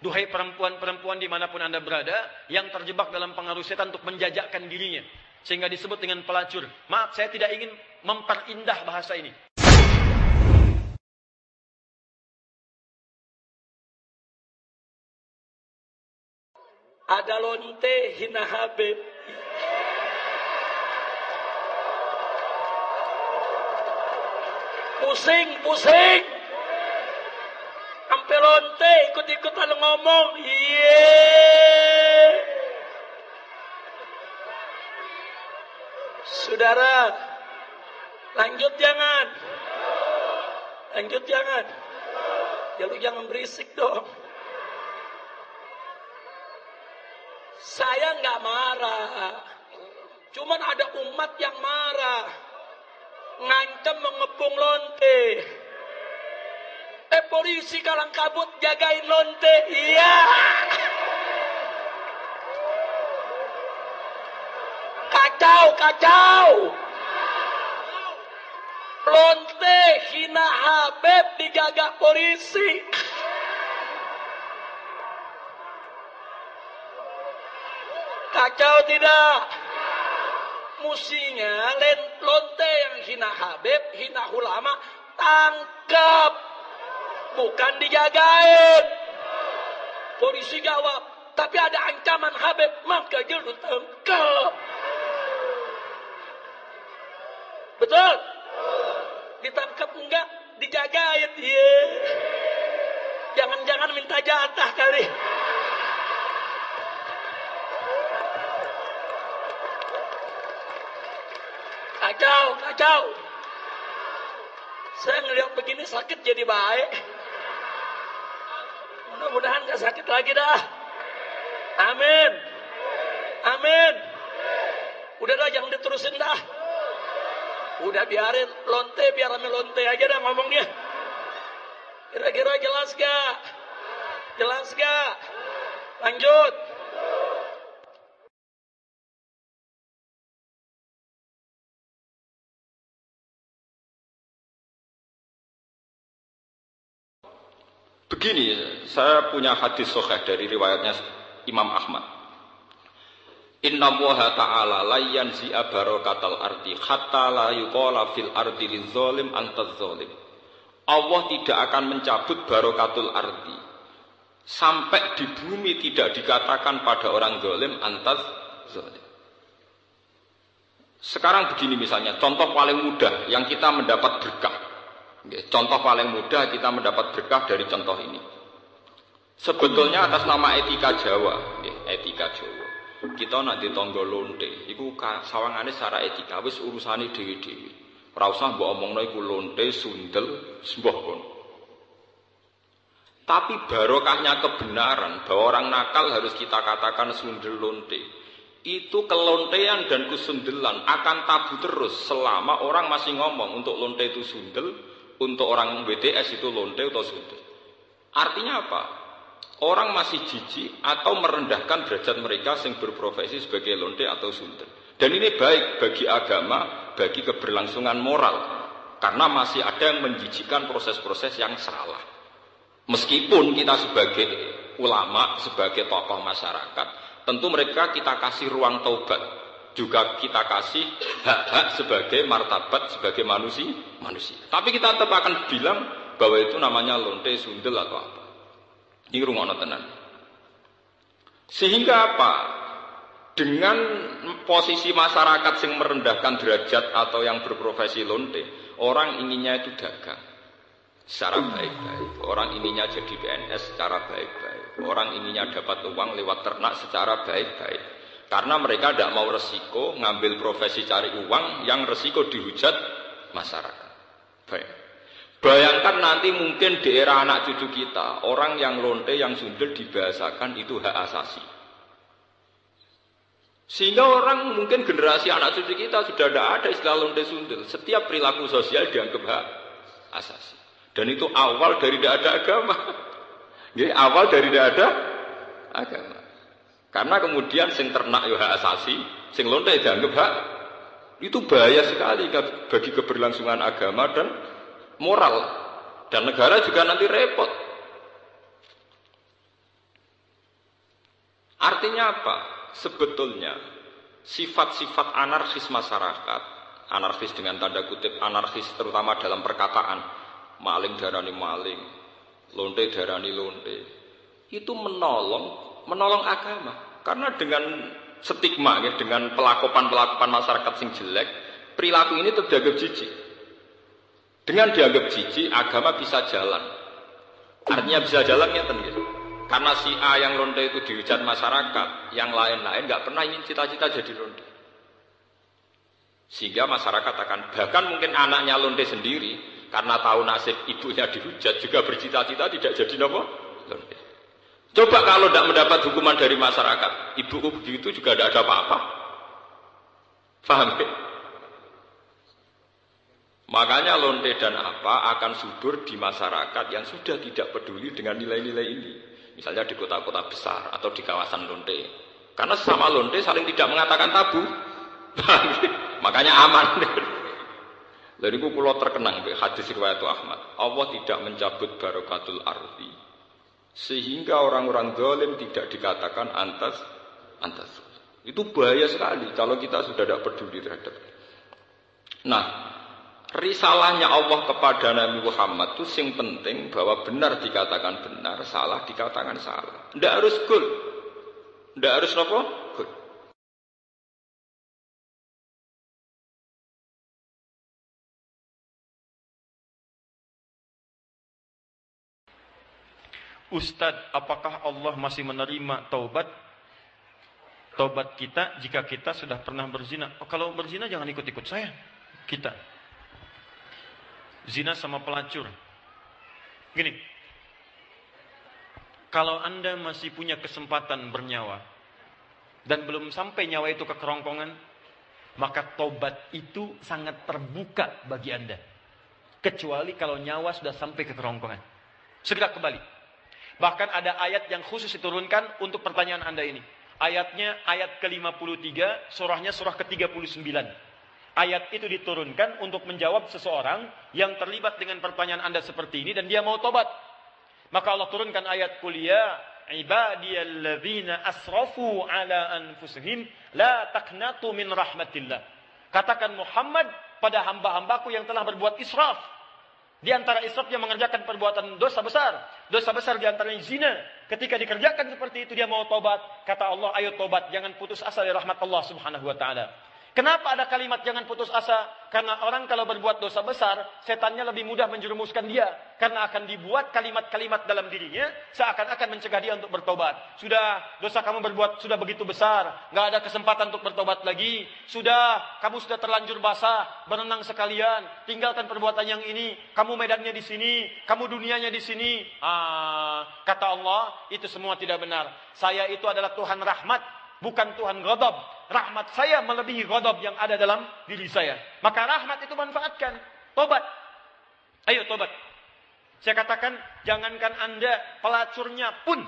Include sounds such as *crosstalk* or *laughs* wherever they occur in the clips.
Duhai perempuan-perempuan di mana pun anda berada, yang terjebak dalam pengaruh setan untuk menjajakkan dirinya. Sehingga disebut dengan pelacur. Maaf, saya tidak ingin memperindah bahasa ini. Ada lonte hina Habib. Pusing, pusing. Sampai lonte ikut-ikutan ngomong. Iya. Saudara, lanjut jangan. Lanjut jangan. Ya lu jangan berisik dong. Saya nggak marah. Cuman ada umat yang marah. Ngancam mengepung lonte. Polisi kalang kabut jagain lonte. Iya. Kacau, kacau. Lonte hina Habib dijaga polisi. Kacau tidak? Musinya lonte yang hina Habib, hina ulama, tangkap. Bukan dijagain. Polisi jawab, tapi ada ancaman Habib, maka lu tangkap. Betul? Ditangkap enggak? Dijagain. Iya. Jangan-jangan minta jatah kali. Kacau, kacau. Saya ngeliat begini sakit jadi baik. Mudah-mudahan gak sakit lagi dah. Amin. Amin. Udah dah jangan diterusin dah. Udah biarin lonte biar rame lonte aja dah ngomongnya. Kira-kira jelas gak? Jelas gak? Lanjut. Begini, saya punya hadis sahih dari riwayatnya Imam Ahmad. Inna Allaha ta'ala layyan zi'a barakatal ardi hatta la yuqala fil ardi lizolim antaz zolim. Allah tidak akan mencabut barokatul ardi sampai di bumi tidak dikatakan pada orang zolim antaz zolim. Sekarang begini misalnya, contoh paling mudah yang kita mendapat berkah. Contoh paling mudah kita mendapat berkah dari contoh ini. Sebetulnya atas nama etika Jawa, etika Jawa. Kita nak ditonggo lonte, iku sawangane secara etika wis urusane dewi-dewi. Ora usah mbok omongno iku lonte, sundel, sembah kono. Tapi barokahnya kebenaran bahwa orang nakal harus kita katakan sundel lonte. Itu kelontean dan kesundelan akan tabu terus selama orang masih ngomong untuk lonte itu sundel, untuk orang BTS itu lonte atau sundel. Artinya apa? Orang masih jijik atau merendahkan derajat mereka yang berprofesi sebagai lonte atau sundel. Dan ini baik bagi agama, bagi keberlangsungan moral. Karena masih ada yang menjijikan proses-proses yang salah. Meskipun kita sebagai ulama, sebagai tokoh masyarakat, tentu mereka kita kasih ruang taubat juga kita kasih hak-hak sebagai martabat sebagai manusia manusia. Tapi kita tetap akan bilang bahwa itu namanya lonte sundel atau apa. Ini rumah tenan. Sehingga apa? Dengan posisi masyarakat yang merendahkan derajat atau yang berprofesi lonte, orang inginnya itu dagang secara baik-baik. Orang inginnya jadi PNS secara baik-baik. Orang inginnya dapat uang lewat ternak secara baik-baik. Karena mereka tidak mau resiko ngambil profesi cari uang yang resiko dihujat masyarakat. Baik. Bayangkan nanti mungkin di era anak cucu kita, orang yang lonte, yang sundel dibahasakan itu hak asasi. Sehingga orang mungkin generasi anak cucu kita sudah tidak ada istilah lonte sundel. Setiap perilaku sosial dianggap hak asasi. Dan itu awal dari tidak ada agama. *laughs* Jadi, awal dari tidak ada agama. Karena kemudian sing ternak yo hak asasi, sing lonte dianggap hak itu bahaya sekali bagi keberlangsungan agama dan moral. Dan negara juga nanti repot. Artinya apa? Sebetulnya sifat-sifat anarkis masyarakat, anarkis dengan tanda kutip anarkis terutama dalam perkataan, maling darani maling, lonte darani lonte, itu menolong menolong agama. Karena dengan stigma ya, dengan pelakupan-pelakupan masyarakat sing jelek, perilaku ini terdianggap jijik. Dengan dianggap jijik, agama bisa jalan. Artinya bisa jalan ya gitu. Karena si A yang lonte itu dihujat masyarakat, yang lain-lain nggak pernah ingin cita-cita jadi lonte. Sehingga masyarakat akan bahkan mungkin anaknya lonte sendiri karena tahu nasib ibunya dihujat juga bercita-cita tidak jadi nopo. Coba kalau tidak mendapat hukuman dari masyarakat, ibuku begitu juga tidak ada apa-apa. Faham ya? Makanya lonte dan apa akan subur di masyarakat yang sudah tidak peduli dengan nilai-nilai ini. Misalnya di kota-kota besar atau di kawasan lonte. Karena sesama lonte saling tidak mengatakan tabu. Makanya aman. Lalu itu terkenang hadis riwayat Ahmad. Allah tidak mencabut barokatul arti sehingga orang-orang dolim tidak dikatakan antas antas. Itu bahaya sekali kalau kita sudah tidak peduli terhadap. Nah, risalahnya Allah kepada Nabi Muhammad itu sing penting bahwa benar dikatakan benar, salah dikatakan salah. Tidak harus good. Tidak harus apa? Ustadz, apakah Allah masih menerima taubat taubat kita jika kita sudah pernah berzina? Oh, kalau berzina jangan ikut-ikut saya. Kita. Zina sama pelacur. Gini. Kalau Anda masih punya kesempatan bernyawa dan belum sampai nyawa itu ke kerongkongan, maka taubat itu sangat terbuka bagi Anda. Kecuali kalau nyawa sudah sampai ke kerongkongan. Segera kembali. Bahkan ada ayat yang khusus diturunkan untuk pertanyaan Anda ini. Ayatnya ayat ke-53, surahnya surah ke-39. Ayat itu diturunkan untuk menjawab seseorang yang terlibat dengan pertanyaan Anda seperti ini dan dia mau tobat. Maka Allah turunkan ayat kuliah ibadiyalladzina asrafu ala anfusihim la taqnatu min rahmatillah. Katakan Muhammad pada hamba-hambaku yang telah berbuat israf di antara israf yang mengerjakan perbuatan dosa besar. Dosa besar di antaranya zina. Ketika dikerjakan seperti itu dia mau tobat. Kata Allah, ayo tobat. Jangan putus asa dari rahmat Allah subhanahu wa ta'ala. Kenapa ada kalimat jangan putus asa? Karena orang kalau berbuat dosa besar, setannya lebih mudah menjerumuskan dia. Karena akan dibuat kalimat-kalimat dalam dirinya, seakan-akan mencegah dia untuk bertobat. Sudah, dosa kamu berbuat sudah begitu besar, nggak ada kesempatan untuk bertobat lagi. Sudah, kamu sudah terlanjur basah, berenang sekalian, tinggalkan perbuatan yang ini. Kamu medannya di sini, kamu dunianya di sini. Ah, kata Allah, itu semua tidak benar. Saya itu adalah Tuhan rahmat, bukan Tuhan ghadab. Rahmat saya melebihi ghadab yang ada dalam diri saya. Maka rahmat itu manfaatkan. Tobat. Ayo tobat. Saya katakan, jangankan Anda pelacurnya pun.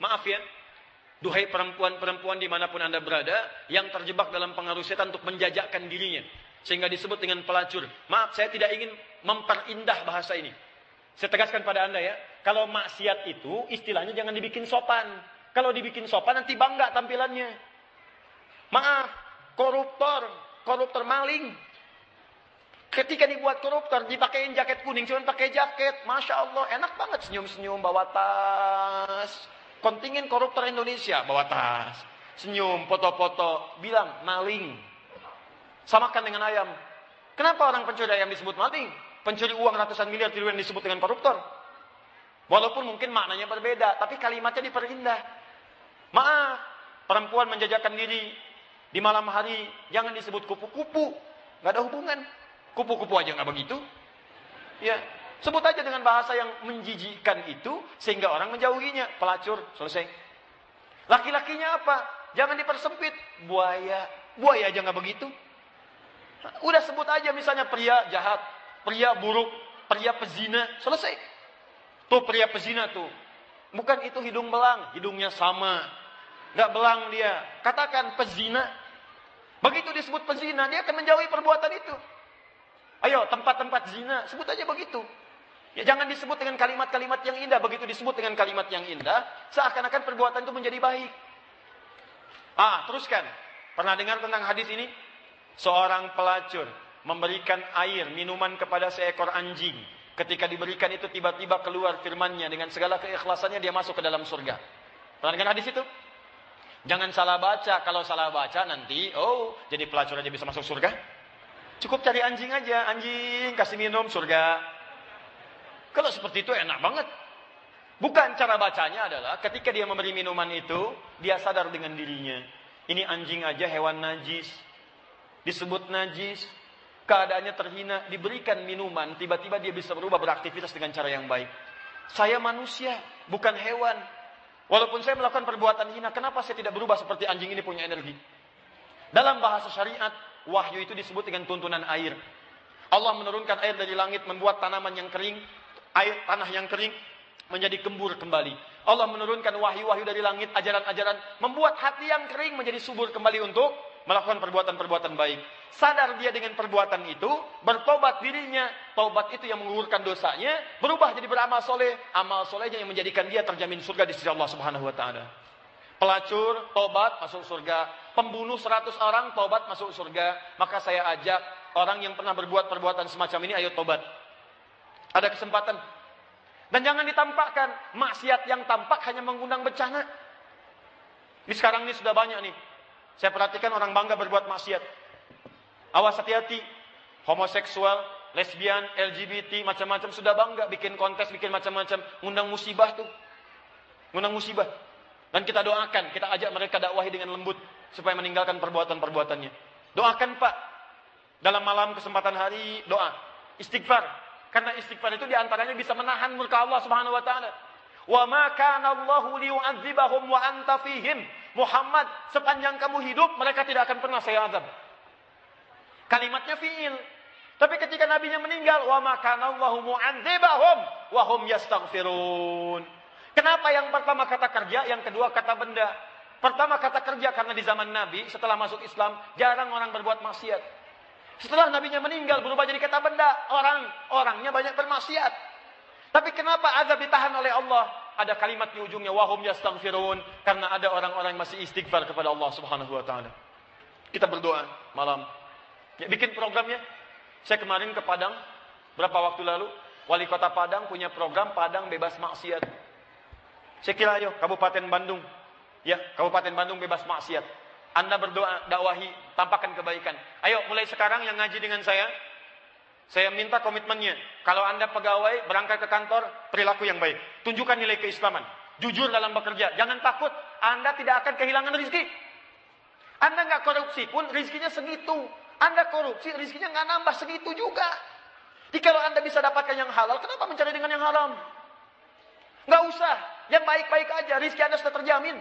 Maaf ya. Duhai perempuan-perempuan di mana pun Anda berada, yang terjebak dalam pengaruh setan untuk menjajakkan dirinya. Sehingga disebut dengan pelacur. Maaf, saya tidak ingin memperindah bahasa ini. Saya tegaskan pada Anda ya, kalau maksiat itu istilahnya jangan dibikin sopan. Kalau dibikin sopan nanti bangga tampilannya. Maaf, koruptor, koruptor maling. Ketika dibuat koruptor, dipakein jaket kuning, cuma pakai jaket. Masya Allah, enak banget senyum-senyum bawa tas. Kontingen koruptor Indonesia bawa tas. Senyum, foto-foto, bilang maling. Samakan dengan ayam. Kenapa orang pencuri ayam disebut maling? Pencuri uang ratusan miliar triliun disebut dengan koruptor. Walaupun mungkin maknanya berbeda, tapi kalimatnya diperindah. Maaf, perempuan menjajakan diri di malam hari jangan disebut kupu-kupu, nggak ada hubungan. Kupu-kupu aja nggak begitu. Ya, sebut aja dengan bahasa yang menjijikkan itu sehingga orang menjauhinya. Pelacur, selesai. Laki-lakinya apa? Jangan dipersempit. Buaya, buaya aja nggak begitu. Udah sebut aja misalnya pria jahat, pria buruk, pria pezina, selesai. Tuh pria pezina tuh. Bukan itu hidung belang, hidungnya sama. Gak belang dia. Katakan pezina. Begitu disebut pezina, dia akan menjauhi perbuatan itu. Ayo, tempat-tempat zina, sebut aja begitu. Ya jangan disebut dengan kalimat-kalimat yang indah. Begitu disebut dengan kalimat yang indah, seakan-akan perbuatan itu menjadi baik. Ah, teruskan. Pernah dengar tentang hadis ini? Seorang pelacur memberikan air, minuman kepada seekor anjing. Ketika diberikan itu tiba-tiba keluar firmannya dengan segala keikhlasannya dia masuk ke dalam surga. Dengar hadis itu? Jangan salah baca. Kalau salah baca nanti, oh, jadi pelacur aja bisa masuk surga? Cukup cari anjing aja. Anjing, kasih minum, surga. Kalau seperti itu enak banget. Bukan cara bacanya adalah ketika dia memberi minuman itu, dia sadar dengan dirinya. Ini anjing aja hewan najis. Disebut najis. Keadaannya terhina. Diberikan minuman, tiba-tiba dia bisa berubah beraktivitas dengan cara yang baik. Saya manusia, bukan hewan. Walaupun saya melakukan perbuatan hina, kenapa saya tidak berubah seperti anjing ini punya energi? Dalam bahasa syariat, wahyu itu disebut dengan tuntunan air. Allah menurunkan air dari langit, membuat tanaman yang kering, air tanah yang kering, menjadi gembur kembali. Allah menurunkan wahyu-wahyu dari langit, ajaran-ajaran, membuat hati yang kering menjadi subur kembali untuk melakukan perbuatan-perbuatan baik. Sadar dia dengan perbuatan itu, bertobat dirinya, tobat itu yang mengugurkan dosanya, berubah jadi beramal soleh, amal solehnya yang menjadikan dia terjamin surga di sisi Allah Subhanahu Wa Taala. Pelacur, tobat, masuk surga. Pembunuh 100 orang, tobat, masuk surga. Maka saya ajak orang yang pernah berbuat perbuatan semacam ini, ayo tobat. Ada kesempatan dan jangan ditampakkan maksiat yang tampak hanya mengundang bencana. Ini sekarang ini sudah banyak nih. Saya perhatikan orang bangga berbuat maksiat. Awas hati-hati. Homoseksual, lesbian, LGBT, macam-macam sudah bangga bikin kontes, bikin macam-macam, ngundang musibah tuh. Ngundang musibah. Dan kita doakan, kita ajak mereka dakwahi dengan lembut supaya meninggalkan perbuatan-perbuatannya. Doakan Pak. Dalam malam kesempatan hari doa, istighfar, karena istighfar itu di antaranya bisa menahan murka Allah Subhanahu Wa Taala. Wa ma kana Allahu liyu'adzibahum wa anta fihim. Muhammad, sepanjang kamu hidup, mereka tidak akan pernah saya azab. Kalimatnya fiil. Tapi ketika nabinya meninggal, wa ma kana Allahu mu'adzibahum wa hum yastaghfirun. Kenapa yang pertama kata kerja, yang kedua kata benda? Pertama kata kerja karena di zaman Nabi setelah masuk Islam jarang orang berbuat maksiat. Setelah nabinya meninggal berubah jadi kata benda. Orang, orangnya banyak bermaksiat. Tapi kenapa azab ditahan oleh Allah? Ada kalimat di ujungnya wahum yastaghfirun karena ada orang-orang yang masih istighfar kepada Allah Subhanahu wa taala. Kita berdoa malam. Ya, bikin programnya. Saya kemarin ke Padang berapa waktu lalu, wali kota Padang punya program Padang bebas maksiat. Saya kira ayo Kabupaten Bandung. Ya, Kabupaten Bandung bebas maksiat. Anda berdoa, dakwahi, tampakkan kebaikan. Ayo mulai sekarang yang ngaji dengan saya, saya minta komitmennya. Kalau Anda pegawai, berangkat ke kantor, perilaku yang baik. Tunjukkan nilai keislaman. Jujur dalam bekerja. Jangan takut, Anda tidak akan kehilangan rezeki. Anda nggak korupsi pun rizkinya segitu. Anda korupsi, rizkinya nggak nambah segitu juga. Jadi kalau Anda bisa dapatkan yang halal, kenapa mencari dengan yang haram? Nggak usah. Yang baik-baik aja, rizki Anda sudah terjamin.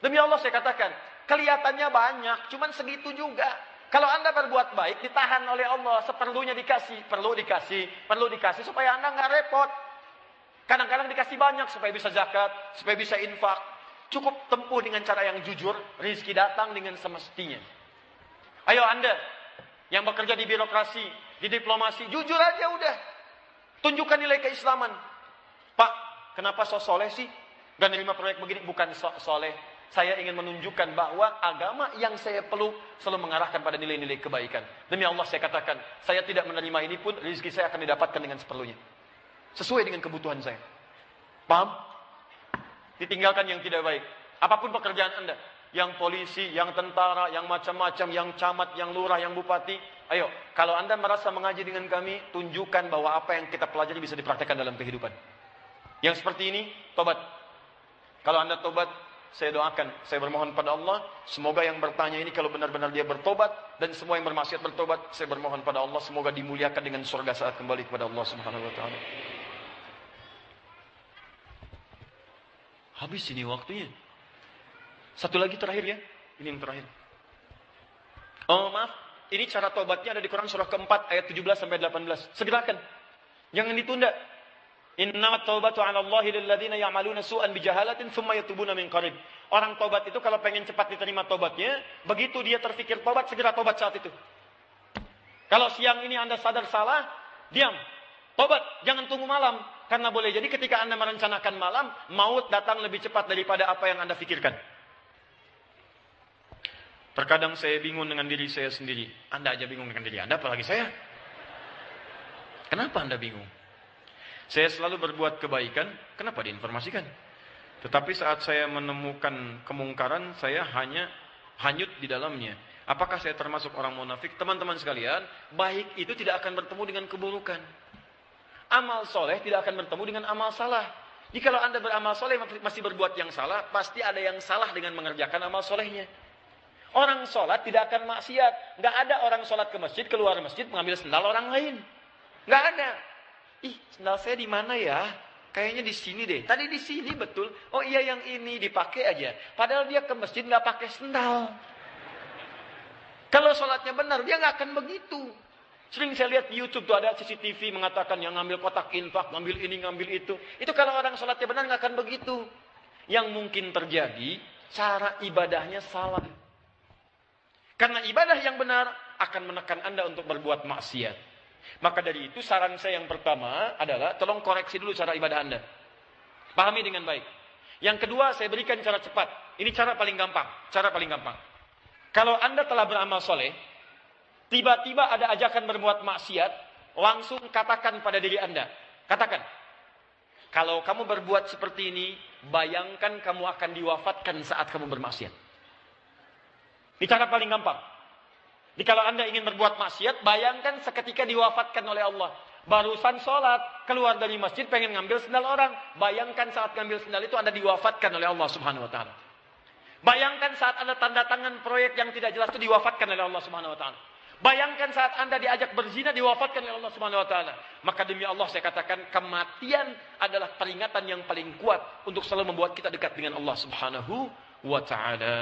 Demi Allah saya katakan, Kelihatannya banyak, cuman segitu juga. Kalau Anda berbuat baik, ditahan oleh Allah. Seperlunya dikasih, perlu dikasih, perlu dikasih supaya Anda nggak repot. Kadang-kadang dikasih banyak supaya bisa zakat, supaya bisa infak. Cukup tempuh dengan cara yang jujur, rizki datang dengan semestinya. Ayo Anda yang bekerja di birokrasi, di diplomasi, jujur aja udah. Tunjukkan nilai keislaman. Pak, kenapa so soleh sih? Dan lima proyek begini bukan so soleh, saya ingin menunjukkan bahwa agama yang saya peluk selalu mengarahkan pada nilai-nilai kebaikan. Demi Allah saya katakan, saya tidak menerima ini pun rezeki saya akan didapatkan dengan seperlunya. Sesuai dengan kebutuhan saya. Paham? Ditinggalkan yang tidak baik. Apa pun pekerjaan Anda. Yang polisi, yang tentara, yang macam-macam, yang camat, yang lurah, yang bupati. Ayo, kalau Anda merasa mengaji dengan kami, tunjukkan bahwa apa yang kita pelajari bisa dipraktekkan dalam kehidupan. Yang seperti ini, tobat. Kalau Anda tobat, saya doakan, saya bermohon pada Allah, semoga yang bertanya ini kalau benar-benar dia bertobat dan semua yang bermaksiat bertobat, saya bermohon pada Allah semoga dimuliakan dengan surga saat kembali kepada Allah Subhanahu wa taala. Habis ini waktunya. Satu lagi terakhir ya. Ini yang terakhir. Oh maaf, ini cara tobatnya ada di Quran surah keempat ayat 17 sampai 18. Segerakan. Jangan ditunda. Inna taubatu 'ala Allah lil ladzina ya'maluna su'an bijahalatin tsumma yatubuna min qarib. Orang tobat itu kalau pengen cepat diterima tobatnya, begitu dia terfikir tobat segera tobat saat itu. Kalau siang ini Anda sadar salah, diam. Tobat, jangan tunggu malam karena boleh jadi ketika Anda merencanakan malam, maut datang lebih cepat daripada apa yang Anda pikirkan. Terkadang saya bingung dengan diri saya sendiri. Anda aja bingung dengan diri Anda, apalagi saya. Kenapa Anda bingung? Saya selalu berbuat kebaikan, kenapa diinformasikan? Tetapi saat saya menemukan kemungkaran, saya hanya hanyut di dalamnya. Apakah saya termasuk orang munafik? Teman-teman sekalian, baik itu tidak akan bertemu dengan keburukan. Amal soleh tidak akan bertemu dengan amal salah. Jika Anda beramal soleh masih berbuat yang salah, pasti ada yang salah dengan mengerjakan amal solehnya. Orang sholat tidak akan maksiat. Nggak ada orang sholat ke masjid, keluar masjid mengambil sendal orang lain. Nggak ada. Ih, sendal saya di mana ya? Kayaknya di sini deh. Tadi di sini betul. Oh iya yang ini dipakai aja. Padahal dia ke masjid nggak pakai sendal. Kalau sholatnya benar, dia nggak akan begitu. Sering saya lihat di YouTube tuh ada CCTV mengatakan yang ngambil kotak infak, ngambil ini, ngambil itu. Itu kalau orang sholatnya benar nggak akan begitu. Yang mungkin terjadi, cara ibadahnya salah. Karena ibadah yang benar akan menekan Anda untuk berbuat maksiat. Maka dari itu saran saya yang pertama adalah tolong koreksi dulu cara ibadah Anda. Pahami dengan baik. Yang kedua saya berikan cara cepat. Ini cara paling gampang. Cara paling gampang. Kalau Anda telah beramal soleh, tiba-tiba ada ajakan berbuat maksiat, langsung katakan pada diri Anda. Katakan, kalau kamu berbuat seperti ini, bayangkan kamu akan diwafatkan saat kamu bermaksiat. Ini cara paling gampang. Jadi kalau anda ingin berbuat maksiat, bayangkan seketika diwafatkan oleh Allah. Barusan sholat, keluar dari masjid, pengen ngambil sendal orang. Bayangkan saat ngambil sendal itu anda diwafatkan oleh Allah subhanahu wa ta'ala. Bayangkan saat anda tanda tangan proyek yang tidak jelas itu diwafatkan oleh Allah subhanahu wa ta'ala. Bayangkan saat anda diajak berzina diwafatkan oleh Allah subhanahu wa ta'ala. Maka demi Allah saya katakan kematian adalah peringatan yang paling kuat untuk selalu membuat kita dekat dengan Allah subhanahu wa ta'ala.